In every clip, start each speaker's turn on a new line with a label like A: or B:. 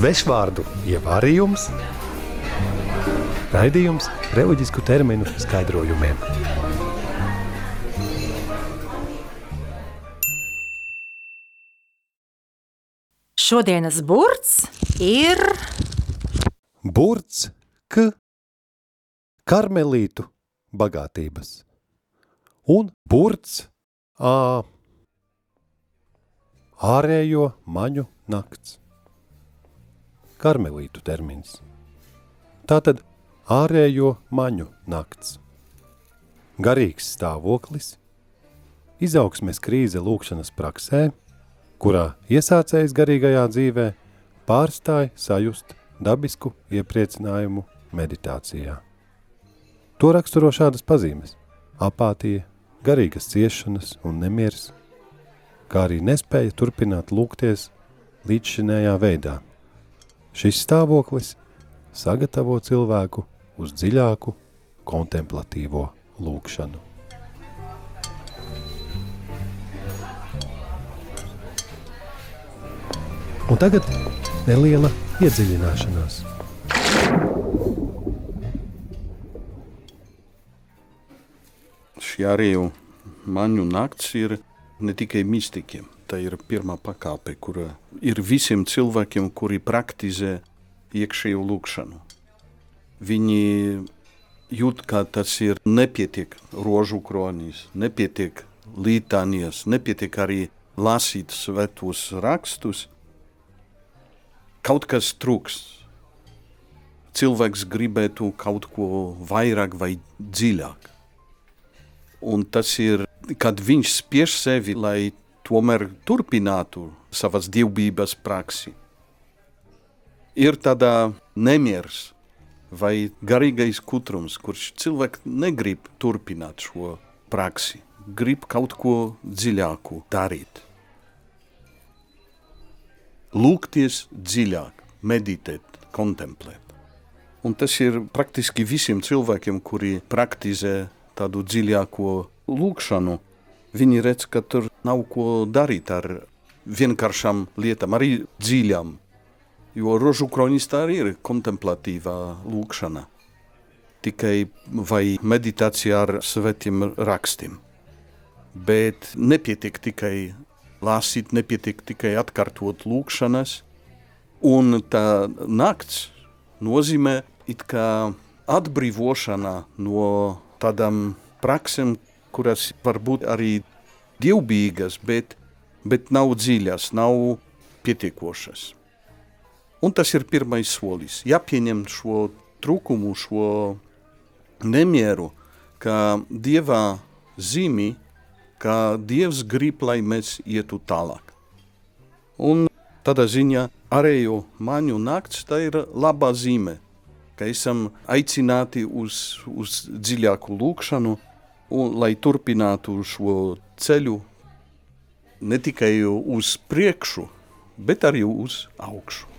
A: Svešvārdu ievārījums, raidījums reliģisku terminu skaidrojumiem.
B: Šodienas burts ir
A: Burts K. Karmelītu bagātības. Un burts A. Ārējo maņu nakts. Karmelītu termins. Tātad ārējo maņu nakts. Garīgs stāvoklis, izaugsmes krīze lūkšanas praksē, kurā iesācējs garīgajā dzīvē pārstāja sajust dabisku iepriecinājumu meditācijā. To raksturo šādas pazīmes – apātija, garīgas ciešanas un nemieris, kā arī nespēja turpināt lūgties līdzšinējā veidā. Šis stāvoklis sagatavo cilvēku uz dziļāku kontemplatīvo lūkšanu. Un tagad neliela iedziļināšanās.
C: Šī arī maņu nakts ir ne tikai mistikiem. Tā ir pirmā pakāpe, kur ir visiem cilvēkiem, kuri praktizē iekšējo lūkšanu. Viņi jūt, ka tas ir nepietiek rožu kronīs, nepietiek lītānijas, nepietiek arī lasīt svētos rakstus. Kaut kas trūkst. Cilvēks gribētu kaut ko vairāk vai dziļāk. Un tas ir, kad viņš spiež sevi, lai tomēr turpinātu savas dievbijības praksi. Ir tāda nemieris vai garīgais kutrums, kurš cilvēks negrib turpināt šo praksi, grib kaut ko dziļāku darīt. Lūgties dziļāk, meditēt, kontemplēt. Un tas ir praktiski visiem cilvēkiem, kuri praktizē tādu dziļāko lūkšanu. Viņi redz, ka tur nav ko darīt ar vienkāršām lietām, arī dziļām. Jo rožu kronistā arī ir kontemplatīvā lūkšana. Tikai vai meditācija ar svetiem rakstiem. Bet nepietiek tikai lasīt, nepietiek tikai atkārtot lūkšanas. Un tā nakts nozīmē it kā atbrīvošana no tādām praksēm, kuras var būt arī dievbijīgas, bet, bet nav dziļas, nav pietiekošas. Un tas ir pirmais solis. Jāpieņem šo trūkumu, šo nemieru, kā dievā zīmi, ka Dievs grib, lai mēs ietu tālāk. Un tādā ziņā ārējo maņu nakts tā ir labā zīme, ka esam aicināti uz, uz dziļāku lūkšanu, un, lai turpinātu šo ceļu ne tikai uz priekšu, bet arī uz augšu.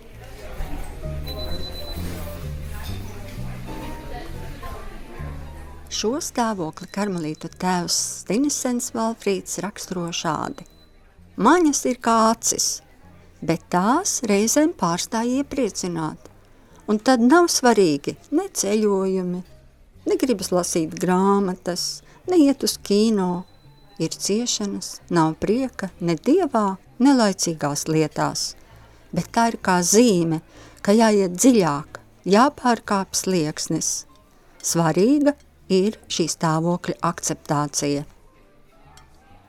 D: Šo stāvokli karmelītu tēvs Stinisens Valfrīds raksturo šādi. Maņas ir kā acis, bet tās reizēm pārstāja iepriecināt. Un tad nav svarīgi ne ceļojumi, ne gribas lasīt grāmatas, ne iet uz kino. Ir ciešanas, nav prieka ne dievā, ne laicīgās lietās. Bet tā ir kā zīme, ka jāiet dziļāk, jāpārkāp slieksnis. Svarīga ir šī stāvokļa akceptācija.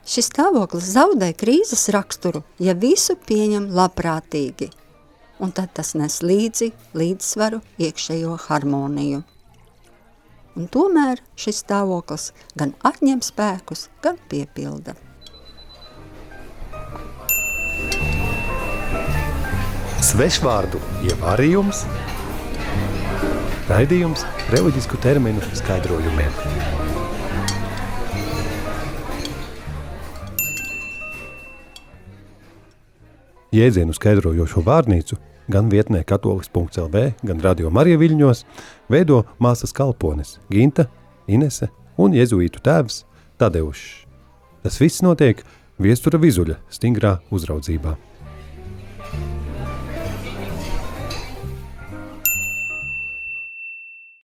D: Šis stāvoklis zaudē krīzes raksturu, ja visu pieņem labprātīgi, un tad tas nes līdzi līdzsvaru iekšējo harmoniju. Un tomēr šis stāvoklis gan atņem spēkus, gan piepilda.
A: Svešvārdu ievārījums Raidījums reliģisku terminu skaidrojumiem. Jēdzienu skaidrojošo vārnīcu gan vietnē katoliks.lv, gan radio Marija Viļņos veido māsas kalpones Ginta, Inese un jezuītu tēvs Tadeušs. Tas viss notiek viestura vizuļa stingrā uzraudzībā.